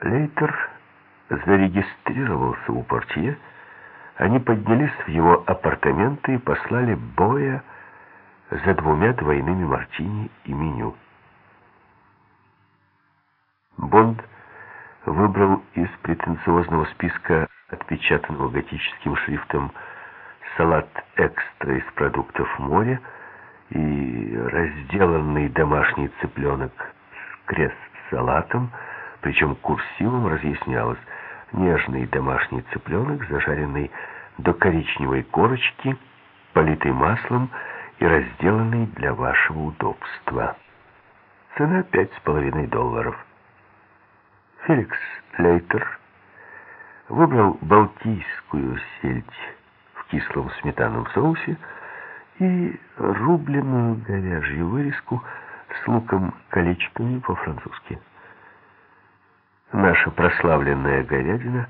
Лейтер зарегистрировался у портье, они поднялись в его апартаменты и послали Боя за двумя двойными мартини и меню. Бонд выбрал из претенциозного списка, отпечатанного готическим шрифтом, салат экстра из продуктов моря и разделанный домашний цыпленок с крест-салатом, причем курсивом разъяснялось нежный домашний цыпленок, зажаренный до коричневой корочки, политый маслом и разделанный для вашего удобства. Цена пять с половиной долларов. Феликс Лейтер выбрал балтийскую сельдь в кислом сметанном соусе и рубленную говяжью вырезку с луком колечками по-французски. Наша прославленная говядина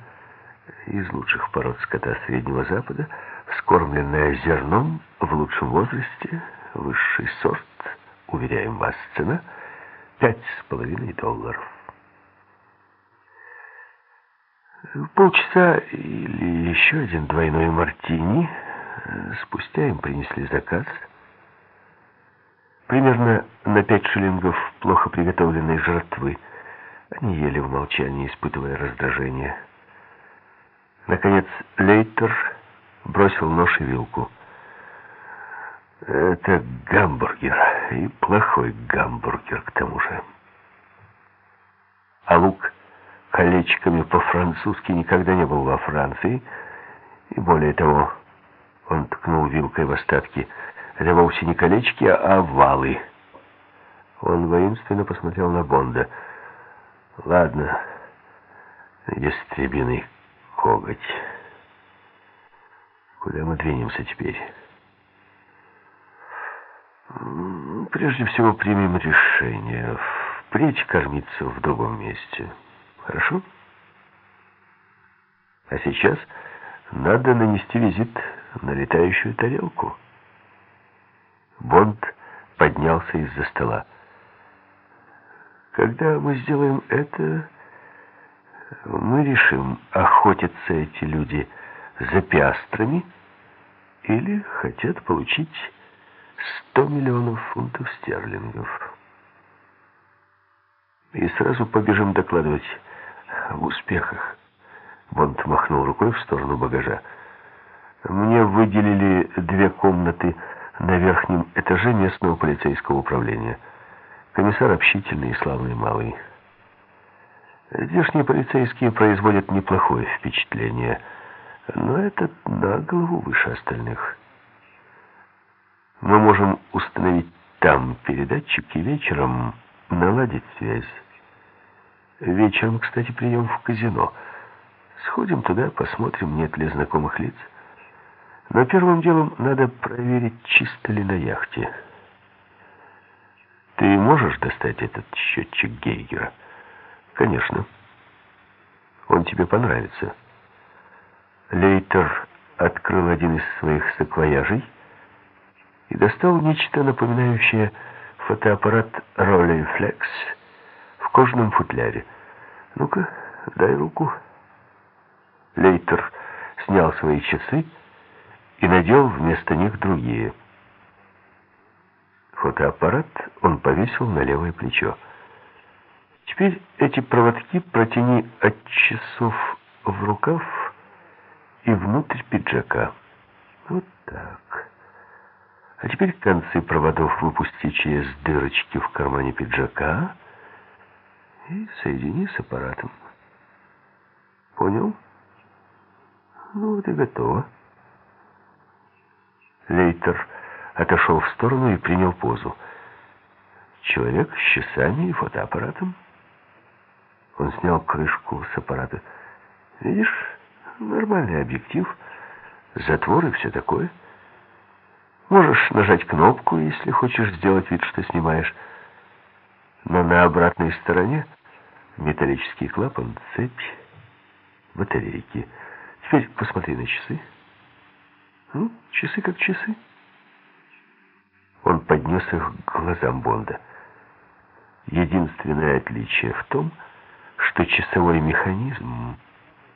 из лучших пород скота Среднего Запада, вскормленная зерном в лучшем возрасте, высший сорт, уверяем вас, цена пять с половиной долларов. Полчаса или еще один двойной мартини. Спустя им принесли заказ. Примерно на пять шиллингов плохо приготовленной жертвы. Они ели в молчании, испытывая раздражение. Наконец Лейтер бросил нож и вилку. Это гамбургер, и плохой гамбургер к тому же. А лук колечками по-французски никогда не был во Франции. И более того, он ткнул вилкой в остатки. Это вовсе не колечки, а овалы. Он воинственно посмотрел на Бонда. «Ладно, ястребиный коготь. Куда мы двинемся теперь?» «Прежде всего примем решение. Впредь кормиться в другом месте». Хорошо? А сейчас надо нанести визит на летающую тарелку. Бонд поднялся из-за стола. Когда мы сделаем это, мы решим, охотятся эти люди за пиастрами или хотят получить 100 миллионов фунтов стерлингов. И сразу побежим докладывать в успехах. Бонд махнул рукой в сторону багажа. Мне выделили две комнаты на верхнем этаже местного полицейского управления. Комиссар общительный и славный малый. Здешние полицейские производят неплохое впечатление, но этот на голову выше остальных. Мы можем установить там передатчик и вечером наладить связь. Вечером, кстати, прием в казино. Сходим туда, посмотрим, нет ли знакомых лиц. Но первым делом надо проверить, чисто ли на яхте. Ты можешь достать этот счетчик Гейгера? Конечно. Он тебе понравится. Лейтер открыл один из своих саквояжей и достал нечто напоминающее фотоаппарат Rolleiflex в кожаном футляре. «Ну-ка, дай руку». Лейтер снял свои часы и надел вместо них другие. Фотоаппарат он повесил на левое плечо. Теперь эти проводки протяни от часов в рукав и внутрь пиджака. Вот так. А теперь концы проводов выпусти через дырочки в кармане пиджака и соедини с аппаратом. Понял? Ну вот и готово. Лейтер отошел в сторону и принял позу. Человек с часами и фотоаппаратом. Он снял крышку с аппарата. Видишь, нормальный объектив, затвор и все такое. Можешь нажать кнопку, если хочешь сделать вид, что снимаешь. Но на обратной стороне металлический клапан, цепь, батарейки. Теперь посмотри на часы. Ну, часы как часы. Он поднес их к глазам Бонда. Единственное отличие в том, что часовой механизм